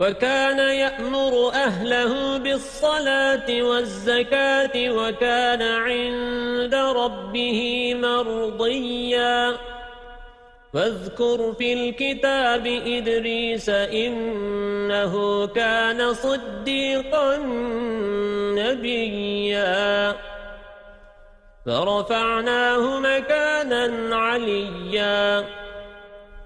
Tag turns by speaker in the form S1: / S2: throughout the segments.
S1: وكان يأمر أهله بالصلاة والزكاة وكان عند ربه مرضيا. واذكر في الكتاب إدريس إنه كان صديقا نبيا. فرفعناه مكانا عليا.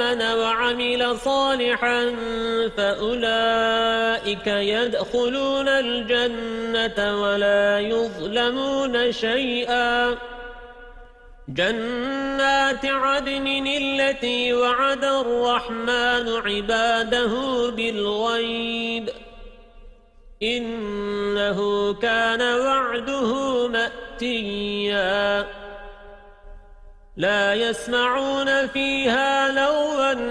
S1: وآمن وعمل صالحا فأولئك يدخلون الجنة ولا يظلمون شيئا. جنات عدن التي وعد الرحمن عباده بالغيب. إنه كان وعده مأتيا. لا يسمعون فيها لغوا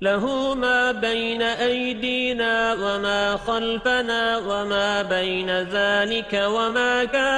S1: له ما بين أيدينا وما خلفنا وما بين ذلك وما كان